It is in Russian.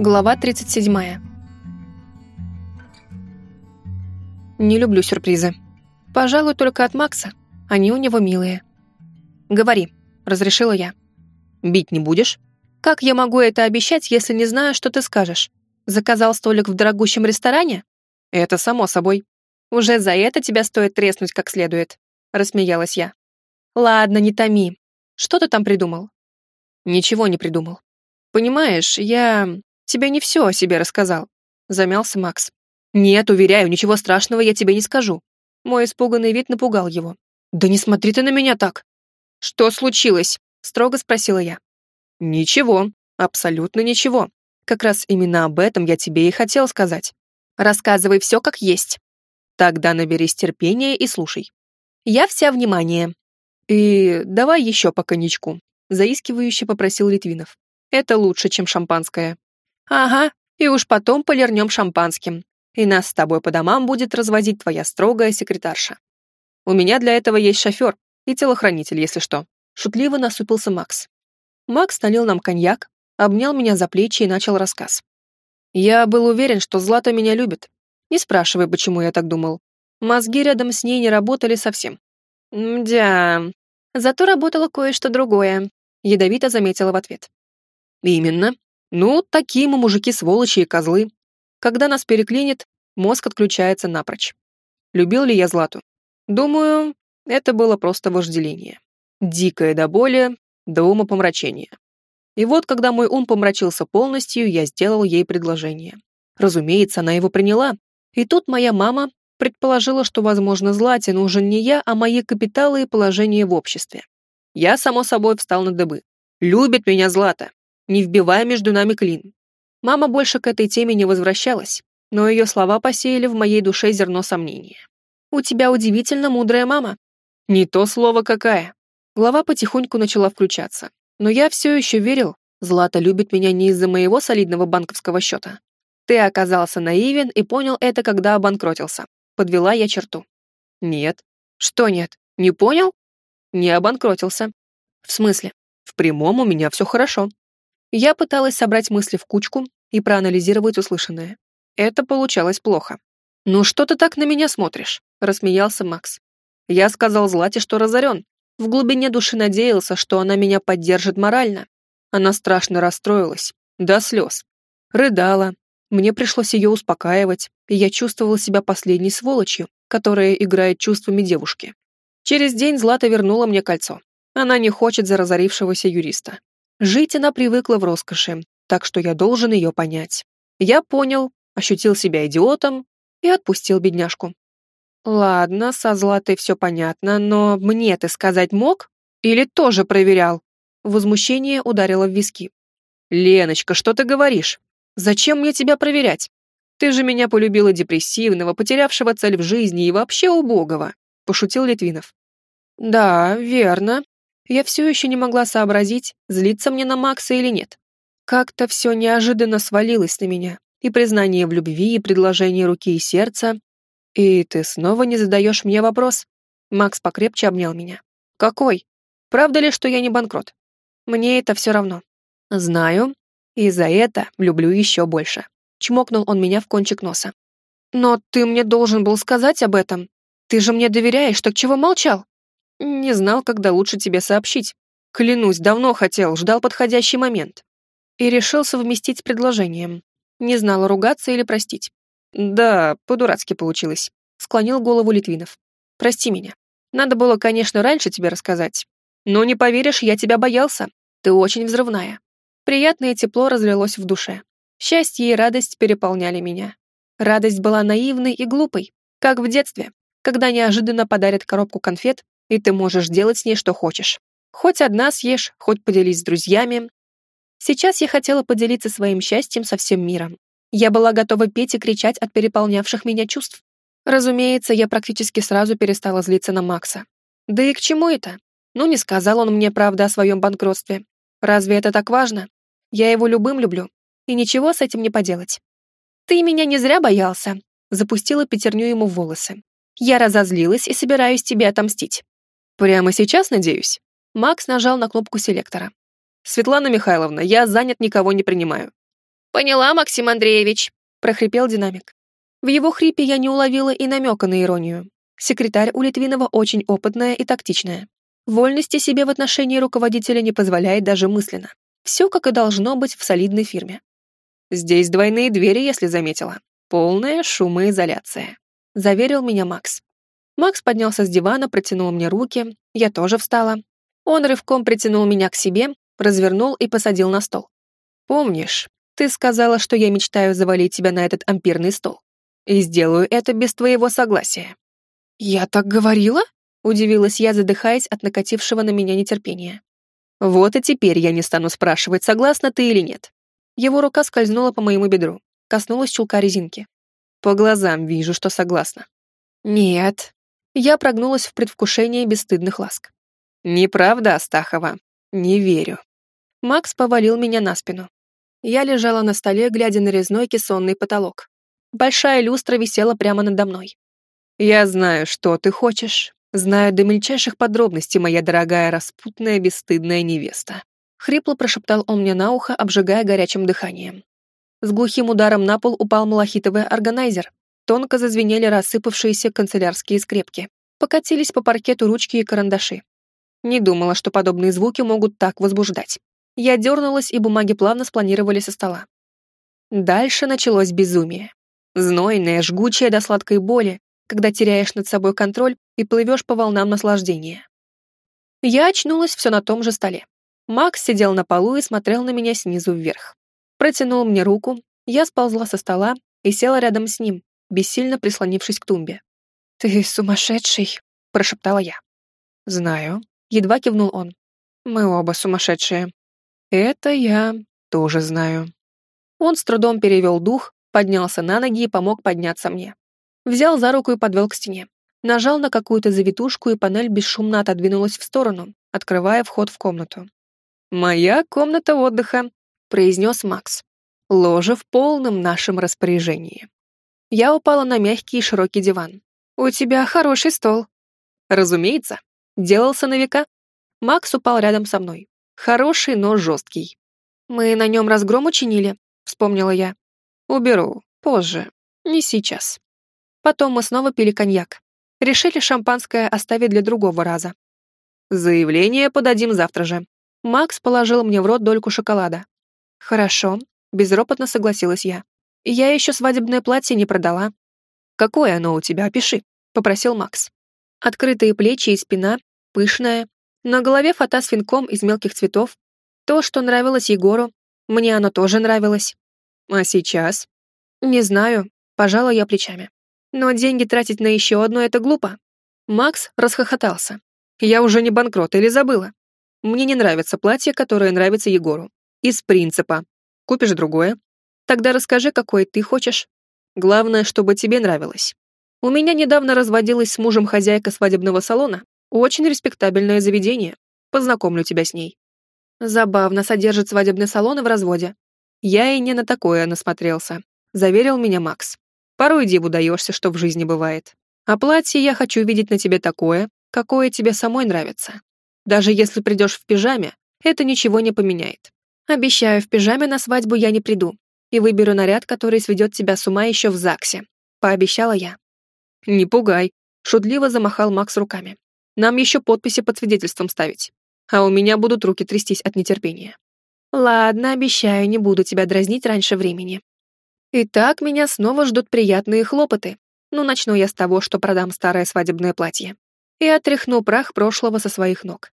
Глава 37. Не люблю сюрпризы. Пожалуй, только от Макса. Они у него милые. «Говори», — разрешила я. «Бить не будешь?» «Как я могу это обещать, если не знаю, что ты скажешь? Заказал столик в дорогущем ресторане?» «Это само собой. Уже за это тебя стоит треснуть как следует», — рассмеялась я. «Ладно, не томи. Что ты там придумал?» «Ничего не придумал. Понимаешь, я тебе не все о себе рассказал», — замялся Макс. «Нет, уверяю, ничего страшного я тебе не скажу». Мой испуганный вид напугал его. «Да не смотри ты на меня так!» «Что случилось?» — строго спросила я. «Ничего, абсолютно ничего. Как раз именно об этом я тебе и хотел сказать. Рассказывай все как есть. Тогда наберись терпения и слушай. Я вся внимание. И давай еще по коньячку», — заискивающе попросил Литвинов. «Это лучше, чем шампанское». «Ага, и уж потом полирнем шампанским, и нас с тобой по домам будет развозить твоя строгая секретарша. У меня для этого есть шофер и телохранитель, если что». Шутливо насупился Макс. Макс налил нам коньяк, обнял меня за плечи и начал рассказ. Я был уверен, что Злата меня любит. Не спрашивай, почему я так думал. Мозги рядом с ней не работали совсем. «Мдя, зато работало кое-что другое», — ядовито заметила в ответ. «Именно. Ну, такие мы мужики сволочи и козлы. Когда нас переклинит, мозг отключается напрочь. Любил ли я Злату? Думаю, это было просто вожделение. Дикое до боли, до ума помрачения. И вот, когда мой ум помрачился полностью, я сделал ей предложение. Разумеется, она его приняла. И тут моя мама предположила, что, возможно, Злате нужен не я, а мои капиталы и положение в обществе. Я, само собой, встал на дыбы. Любит меня Злата не вбивая между нами клин. Мама больше к этой теме не возвращалась, но ее слова посеяли в моей душе зерно сомнения. «У тебя удивительно мудрая мама». «Не то слово какая». Глава потихоньку начала включаться, но я все еще верил, Злата любит меня не из-за моего солидного банковского счета. Ты оказался наивен и понял это, когда обанкротился. Подвела я черту. Нет. Что нет? Не понял? Не обанкротился. В смысле? В прямом у меня все хорошо. Я пыталась собрать мысли в кучку и проанализировать услышанное. Это получалось плохо. «Ну что ты так на меня смотришь?» — рассмеялся Макс. Я сказал Злате, что разорен. В глубине души надеялся, что она меня поддержит морально. Она страшно расстроилась, до слез. Рыдала. Мне пришлось ее успокаивать, и я чувствовал себя последней сволочью, которая играет чувствами девушки. Через день Злата вернула мне кольцо. Она не хочет за разорившегося юриста. Жить она привыкла в роскоши, так что я должен ее понять. Я понял, ощутил себя идиотом и отпустил бедняжку. Ладно, со Златой все понятно, но мне ты сказать мог? Или тоже проверял? Возмущение ударило в виски. «Леночка, что ты говоришь? Зачем мне тебя проверять? Ты же меня полюбила депрессивного, потерявшего цель в жизни и вообще убогого», — пошутил Литвинов. «Да, верно», я все еще не могла сообразить, злиться мне на Макса или нет. Как-то все неожиданно свалилось на меня. И признание в любви, и предложение руки и сердца. И ты снова не задаешь мне вопрос. Макс покрепче обнял меня. Какой? Правда ли, что я не банкрот? Мне это все равно. Знаю. И за это люблю еще больше. Чмокнул он меня в кончик носа. Но ты мне должен был сказать об этом. Ты же мне доверяешь, так чего молчал? Не знал, когда лучше тебе сообщить. Клянусь, давно хотел, ждал подходящий момент. И решил совместить с предложением. Не знала, ругаться или простить. Да, по-дурацки получилось. Склонил голову Литвинов. Прости меня. Надо было, конечно, раньше тебе рассказать. Но не поверишь, я тебя боялся. Ты очень взрывная. Приятное тепло разлилось в душе. Счастье и радость переполняли меня. Радость была наивной и глупой, как в детстве, когда неожиданно подарят коробку конфет и ты можешь делать с ней что хочешь. Хоть одна съешь, хоть поделись с друзьями. Сейчас я хотела поделиться своим счастьем со всем миром. Я была готова петь и кричать от переполнявших меня чувств. Разумеется, я практически сразу перестала злиться на Макса. Да и к чему это? Ну, не сказал он мне правды о своем банкротстве. Разве это так важно? Я его любым люблю, и ничего с этим не поделать. Ты меня не зря боялся, запустила пятерню ему в волосы. Я разозлилась и собираюсь тебе отомстить. Прямо сейчас, надеюсь? Макс нажал на кнопку селектора. «Светлана Михайловна, я занят, никого не принимаю». «Поняла, Максим Андреевич», — прохрипел динамик. В его хрипе я не уловила и намека на иронию. Секретарь у Литвинова очень опытная и тактичная. Вольности себе в отношении руководителя не позволяет даже мысленно. Все как и должно быть в солидной фирме. Здесь двойные двери, если заметила. Полная шумоизоляция. Заверил меня Макс. Макс поднялся с дивана, протянул мне руки. Я тоже встала. Он рывком притянул меня к себе, развернул и посадил на стол. «Помнишь, ты сказала, что я мечтаю завалить тебя на этот ампирный стол? И сделаю это без твоего согласия». «Я так говорила?» — удивилась я, задыхаясь от накатившего на меня нетерпения. «Вот и теперь я не стану спрашивать, согласна ты или нет». Его рука скользнула по моему бедру, коснулась чулка резинки. По глазам вижу, что согласна. «Нет». Я прогнулась в предвкушении бесстыдных ласк. «Неправда, Астахова. Не верю». Макс повалил меня на спину. Я лежала на столе, глядя на резной кессонный потолок. Большая люстра висела прямо надо мной. «Я знаю, что ты хочешь. Знаю до мельчайших подробностей, моя дорогая распутная бесстыдная невеста». Хрипло прошептал он мне на ухо, обжигая горячим дыханием. С глухим ударом на пол упал малахитовый органайзер. Тонко зазвенели рассыпавшиеся канцелярские скрепки. Покатились по паркету ручки и карандаши. Не думала, что подобные звуки могут так возбуждать. Я дернулась, и бумаги плавно спланировали со стола. Дальше началось безумие. Знойное, жгучее до сладкой боли, когда теряешь над собой контроль и плывешь по волнам наслаждения. Я очнулась все на том же столе. Макс сидел на полу и смотрел на меня снизу вверх. Протянул мне руку, я сползла со стола и села рядом с ним, бессильно прислонившись к тумбе. «Ты сумасшедший», — прошептала я. «Знаю», — едва кивнул он. «Мы оба сумасшедшие». «Это я тоже знаю». Он с трудом перевел дух, поднялся на ноги и помог подняться мне. Взял за руку и подвел к стене. Нажал на какую-то завитушку, и панель бесшумно отодвинулась в сторону, открывая вход в комнату. «Моя комната отдыха», — произнес Макс. «Ложа в полном нашем распоряжении». Я упала на мягкий и широкий диван. «У тебя хороший стол». «Разумеется. Делался на века». Макс упал рядом со мной. Хороший, но жесткий. «Мы на нем разгром учинили», — вспомнила я. «Уберу. Позже. Не сейчас». Потом мы снова пили коньяк. Решили шампанское оставить для другого раза. Заявление подадим завтра же. Макс положил мне в рот дольку шоколада. Хорошо, безропотно согласилась я. Я еще свадебное платье не продала. Какое оно у тебя, опиши, попросил Макс. Открытые плечи и спина, пышная, на голове фата с венком из мелких цветов. То, что нравилось Егору, мне оно тоже нравилось. А сейчас? Не знаю, пожала я плечами. Но деньги тратить на еще одно — это глупо. Макс расхохотался. Я уже не банкрот или забыла. Мне не нравится платье, которое нравится Егору. Из принципа. Купишь другое. Тогда расскажи, какое ты хочешь. Главное, чтобы тебе нравилось. У меня недавно разводилась с мужем хозяйка свадебного салона. Очень респектабельное заведение. Познакомлю тебя с ней. Забавно содержит свадебный салон в разводе. Я и не на такое насмотрелся, заверил меня Макс. Порой диву даешься, что в жизни бывает. А платье я хочу видеть на тебе такое, какое тебе самой нравится. Даже если придешь в пижаме, это ничего не поменяет. Обещаю, в пижаме на свадьбу я не приду и выберу наряд, который сведет тебя с ума еще в ЗАГСе», — пообещала я. «Не пугай», — шутливо замахал Макс руками. «Нам еще подписи под свидетельством ставить, а у меня будут руки трястись от нетерпения». «Ладно, обещаю, не буду тебя дразнить раньше времени», Итак, меня снова ждут приятные хлопоты. Ну, начну я с того, что продам старое свадебное платье. И отряхну прах прошлого со своих ног.